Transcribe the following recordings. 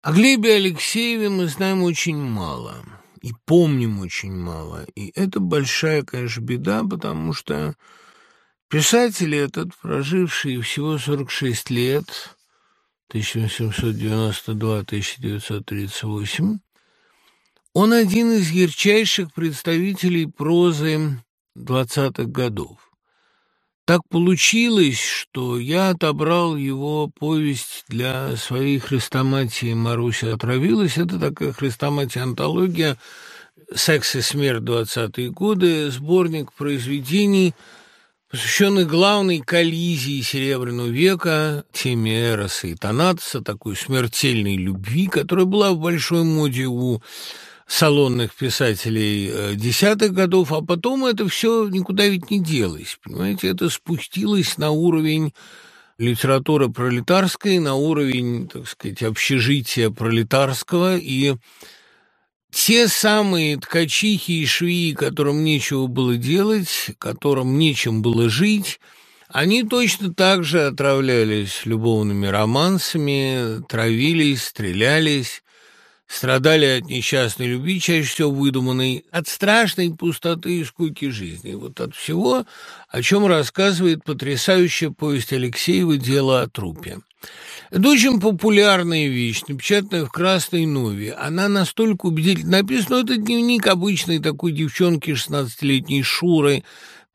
О Глебе Алексееве мы знаем очень мало и помним очень мало. И это большая, конечно, беда, потому что писатель этот, проживший всего 46 лет, 1892-1938, он один из ярчайших представителей прозы двадцатых годов. Так получилось, что я отобрал его повесть для своей хрестоматии «Маруся отравилась». Это такая хрестоматия-антология «Секс и смерть. Двадцатые годы», сборник произведений, посвященный главной коллизии Серебряного века, теме Эроса и Танатоса, такой смертельной любви, которая была в большой моде у салонных писателей э, десятых годов, а потом это все никуда ведь не делось, понимаете, это спустилось на уровень литературы пролетарской, на уровень, так сказать, общежития пролетарского, и те самые ткачихи и швеи, которым нечего было делать, которым нечем было жить, они точно так же отравлялись любовными романсами, травились, стрелялись, страдали от несчастной любви, чаще всего выдуманной, от страшной пустоты и скуки жизни. Вот от всего, о чем рассказывает потрясающая повесть Алексеева «Дело о трупе». Это очень популярная вещь, напечатанная в «Красной Нове». Она настолько убедительно написана, это дневник обычной такой девчонки 16-летней Шуры,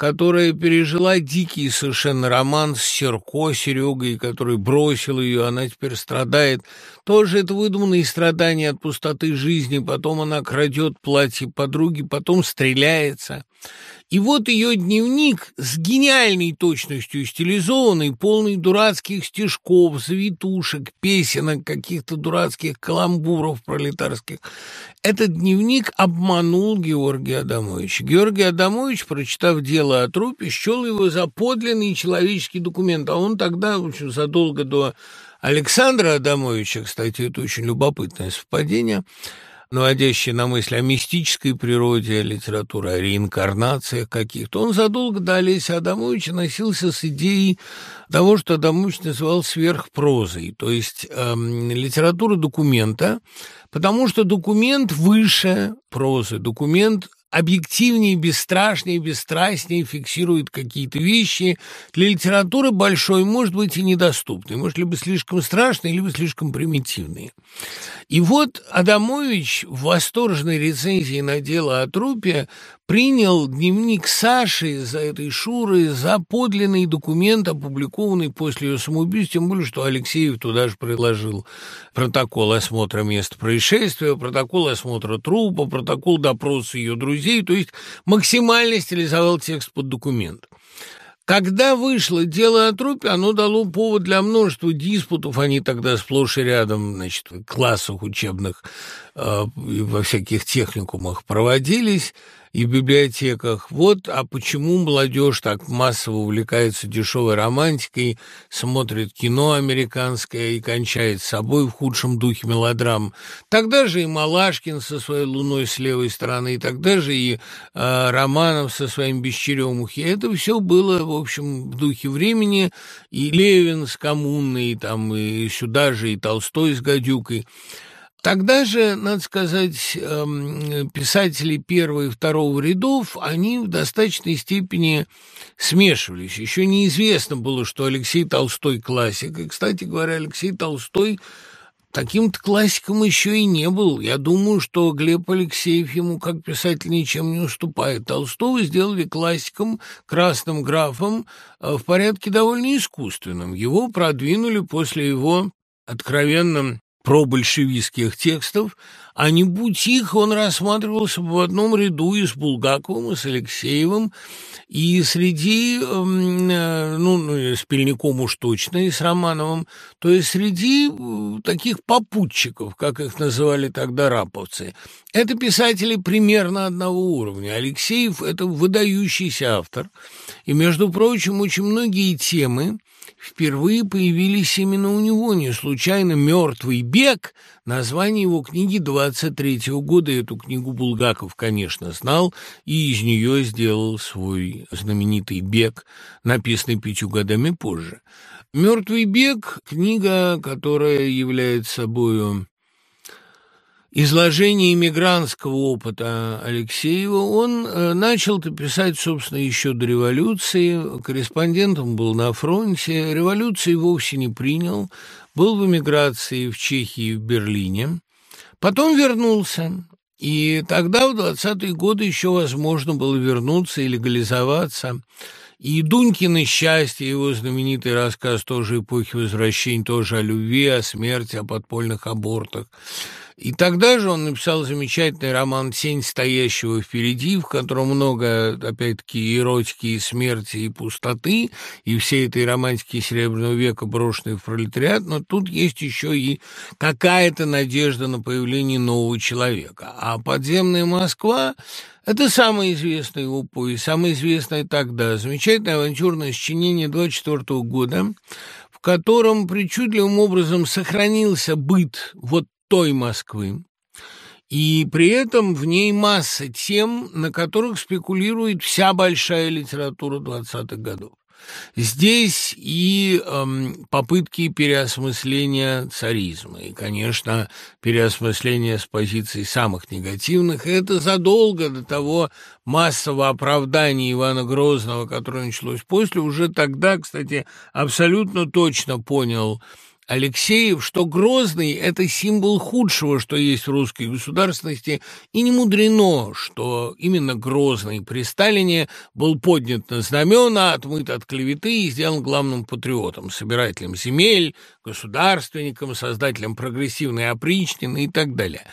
которая пережила дикий совершенно роман с Серко, Серегой, который бросил ее, она теперь страдает. Тоже это выдуманные страдания от пустоты жизни, потом она крадет платье подруги, потом стреляется. И вот ее дневник с гениальной точностью стилизованный, полный дурацких стишков, завитушек, песенок, каких-то дурацких каламбуров пролетарских. Этот дневник обманул Георгия Адамовича. Георгий Адамович, прочитав дело о трупе, счел его за подлинный человеческий документ, а он тогда, в общем, задолго до Александра Адамовича, кстати, это очень любопытное совпадение – наводящий на мысль о мистической природе литературы, о реинкарнациях каких-то. Он задолго до Олеся Адамовича носился с идеей того, что Адамович называл сверхпрозой, то есть эм, литература документа, потому что документ выше прозы, документ объективнее, бесстрашнее, бесстрастнее фиксирует какие-то вещи. Для литературы большой может быть и недоступный, может либо слишком страшный, либо слишком примитивный. И вот Адамович в восторженной рецензии на дело о трупе принял дневник Саши за этой Шуры за подлинный документ, опубликованный после ее самоубийства, тем более, что Алексеев туда же предложил протокол осмотра места происшествия, протокол осмотра трупа, протокол допроса ее друзей, то есть максимально стилизовал текст под документ. Когда вышло дело о трупе, оно дало повод для множества диспутов. Они тогда сплошь и рядом, значит, в классах учебных э, во всяких техникумах проводились и в библиотеках. Вот, а почему молодежь так массово увлекается дешевой романтикой, смотрит кино американское и кончает с собой в худшем духе мелодрам. Тогда же и Малашкин со своей луной с левой стороны, и тогда же и э, Романов со своим бесчеремухи. Это все было, в общем, в духе времени. И Левин с коммунной, там, и сюда же и Толстой с гадюкой. Тогда же, надо сказать, эм, писатели первого и второго рядов, они в достаточной степени смешивались. Еще неизвестно было, что Алексей Толстой классик. И, кстати говоря, Алексей Толстой таким-то классиком еще и не был. Я думаю, что Глеб Алексеев ему как писатель ничем не уступает. Толстого сделали классиком, красным графом э, в порядке довольно искусственном. Его продвинули после его откровенным про большевистских текстов, а не будь их, он рассматривался в одном ряду и с Булгаковым, и с Алексеевым, и среди, эм, э, ну, ну с Пельником уж точно, и с Романовым, то есть среди э, таких попутчиков, как их называли тогда раповцы. Это писатели примерно одного уровня. Алексеев – это выдающийся автор, и, между прочим, очень многие темы, впервые появились именно у него. Не случайно «Мертвый бег» — название его книги 23-го года. Эту книгу Булгаков, конечно, знал и из нее сделал свой знаменитый «Бег», написанный пятью годами позже. «Мертвый бег» — книга, которая является собою изложение иммигрантского опыта Алексеева, он э, начал-то писать, собственно, еще до революции. Корреспондентом был на фронте. Революции вовсе не принял. Был в эмиграции в Чехии и в Берлине. Потом вернулся. И тогда, в 20-е годы, еще возможно было вернуться и легализоваться. И Дунькино счастье, его знаменитый рассказ тоже эпохи Возвращения, тоже о любви, о смерти, о подпольных абортах. И тогда же он написал замечательный роман «Тень стоящего впереди», в котором много, опять-таки, эротики и смерти, и пустоты, и всей этой романтики Серебряного века, брошенной в пролетариат, но тут есть еще и какая-то надежда на появление нового человека. А «Подземная Москва» Это самый известный его повесть, самое известное тогда. Замечательное авантюрное сочинение 24 года, в котором причудливым образом сохранился быт вот той Москвы, и при этом в ней масса тем, на которых спекулирует вся большая литература 20-х годов. Здесь и эм, попытки переосмысления царизма, и, конечно, переосмысления с позиций самых негативных. это задолго до того массового оправдания Ивана Грозного, которое началось после. Уже тогда, кстати, абсолютно точно понял Алексеев, что Грозный – это символ худшего, что есть в русской государственности, и не мудрено, что именно Грозный при Сталине был поднят на знамена, отмыт от клеветы и сделан главным патриотом, собирателем земель, государственником, создателем прогрессивной опричнины и так далее.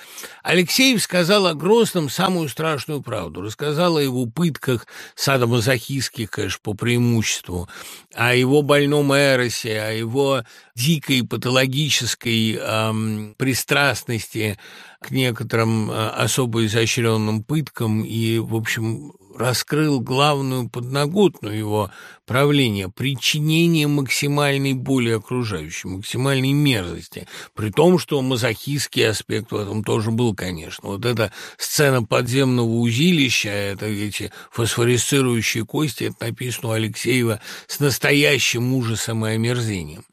Алексеев сказал о Грозном самую страшную правду, рассказал о его пытках садомазохистских, конечно, по преимуществу, о его больном эросе, о его дикой патологической эм, пристрастности к некоторым э, особо изощренным пыткам и, в общем, раскрыл главную подноготную его правления – причинение максимальной боли окружающим, максимальной мерзости. При том, что мазохистский аспект в этом тоже был, конечно. Вот эта сцена подземного узилища, это эти фосфорисцирующие кости, это написано у Алексеева с настоящим ужасом и омерзением.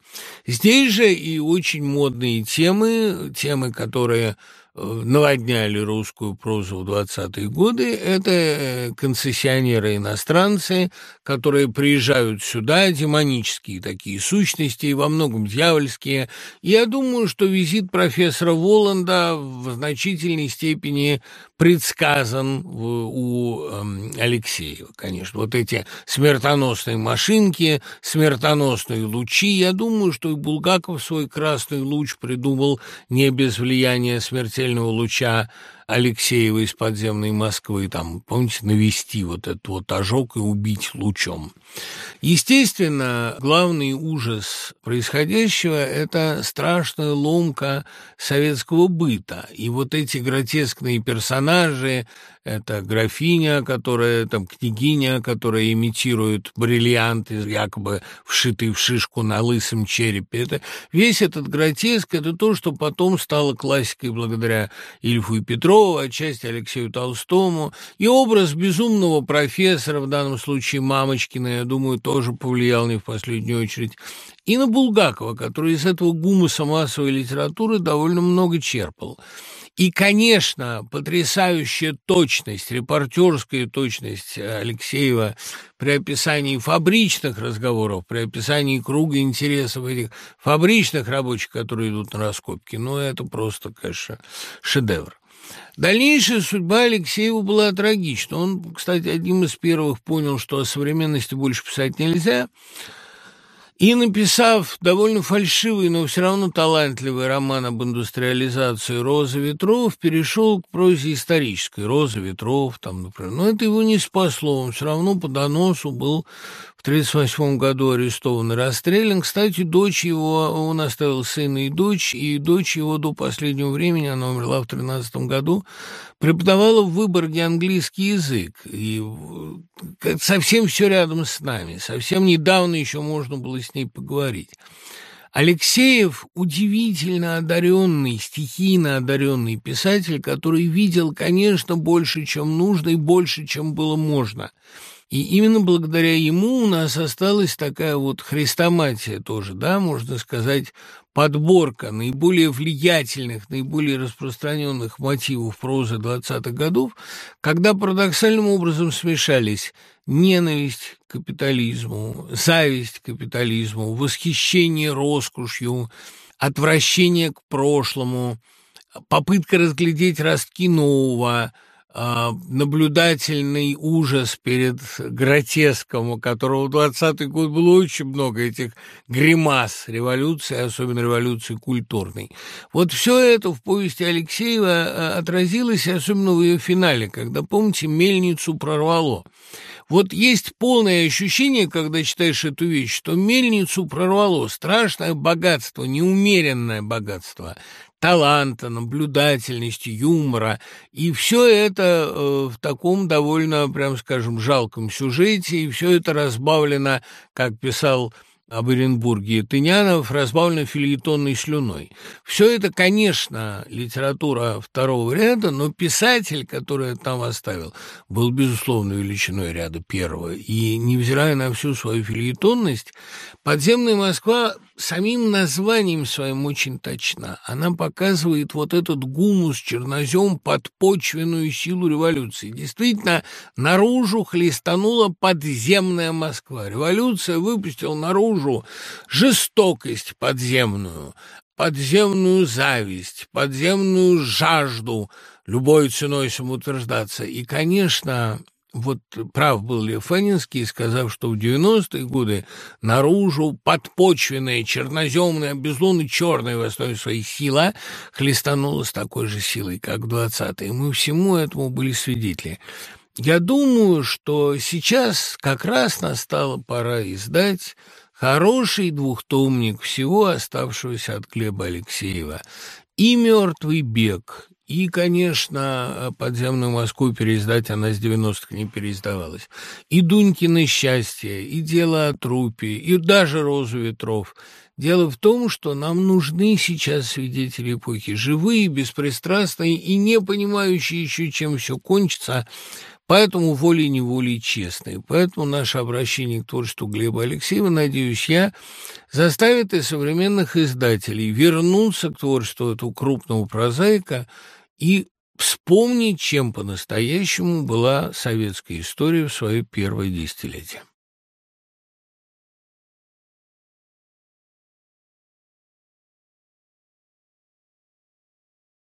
Здесь же и очень модные темы, темы, которые наводняли русскую прозу в 20-е годы, это э, концессионеры-иностранцы, которые приезжают сюда, демонические такие сущности, и во многом дьявольские. Я думаю, что визит профессора Воланда в значительной степени предсказан у э, Алексеева, конечно. Вот эти смертоносные машинки, смертоносные лучи. Я думаю, что и Булгаков свой красный луч придумал не без влияния смертельного луча Алексеева из подземной Москвы, там, помните, навести вот этот вот ожог и убить лучом. Естественно, главный ужас происходящего – это страшная ломка советского быта. И вот эти гротескные персонажи, это графиня, которая, там, княгиня, которая имитирует бриллианты, якобы вшитые в шишку на лысом черепе. Это, весь этот гротеск – это то, что потом стало классикой благодаря Ильфу и Петрову, отчасти Алексею Толстому. И образ безумного профессора, в данном случае Мамочкина, я думаю, тоже повлиял не в последнюю очередь. И на Булгакова, который из этого гумуса массовой литературы довольно много черпал. И, конечно, потрясающая точность, репортерская точность Алексеева при описании фабричных разговоров, при описании круга интересов этих фабричных рабочих, которые идут на раскопки, ну, это просто, конечно, шедевр. Дальнейшая судьба Алексеева была трагична. Он, кстати, одним из первых понял, что о современности больше писать нельзя – и написав довольно фальшивый, но все равно талантливый роман об индустриализации «Роза ветров», перешел к прозе исторической «Роза ветров», там, например. Но это его не спасло, он все равно по доносу был в 1938 году арестован и расстрелян. Кстати, дочь его, он оставил сына и дочь, и дочь его до последнего времени, она умерла в 13 году, преподавала в Выборге английский язык. И совсем все рядом с нами. Совсем недавно еще можно было с ней поговорить. Алексеев – удивительно одаренный, стихийно одаренный писатель, который видел, конечно, больше, чем нужно, и больше, чем было можно – и именно благодаря ему у нас осталась такая вот хрестоматия тоже, да, можно сказать, подборка наиболее влиятельных, наиболее распространенных мотивов прозы 20-х годов, когда парадоксальным образом смешались ненависть к капитализму, зависть к капитализму, восхищение роскошью, отвращение к прошлому, попытка разглядеть ростки нового – наблюдательный ужас перед гротеском, у которого в 20-й год было очень много этих гримас революции, особенно революции культурной. Вот все это в повести Алексеева а, отразилось, особенно в ее финале, когда, помните, мельницу прорвало. Вот есть полное ощущение, когда читаешь эту вещь, что мельницу прорвало страшное богатство, неумеренное богатство, таланта, наблюдательности, юмора. И все это э, в таком довольно, прям скажем, жалком сюжете, и все это разбавлено, как писал об Оренбурге Тынянов, разбавлено фильетонной слюной. Все это, конечно, литература второго ряда, но писатель, который там оставил, был, безусловно, величиной ряда первого. И, невзирая на всю свою фильетонность, «Подземная Москва» самим названием своим очень точна. Она показывает вот этот гумус, чернозем, подпочвенную силу революции. Действительно, наружу хлестанула подземная Москва. Революция выпустила наружу жестокость подземную, подземную зависть, подземную жажду любой ценой самоутверждаться. И, конечно, вот прав был Лев Фанинский, сказав, что в 90-е годы наружу подпочвенная, черноземная, безлунно черная в основе своей сила хлестанула с такой же силой, как в 20-е. Мы всему этому были свидетели. Я думаю, что сейчас как раз настала пора издать хороший двухтомник всего оставшегося от Глеба Алексеева и «Мертвый бег», и, конечно, «Подземную Москву» переиздать она с 90-х не переиздавалась. И «Дунькино счастье», и «Дело о трупе», и даже «Розу ветров». Дело в том, что нам нужны сейчас свидетели эпохи, живые, беспристрастные и не понимающие еще, чем все кончится, Поэтому волей-неволей честные. Поэтому наше обращение к творчеству Глеба Алексеева, надеюсь я, заставит и современных издателей вернуться к творчеству этого крупного прозаика и вспомнить, чем по-настоящему была советская история в свое первое десятилетие.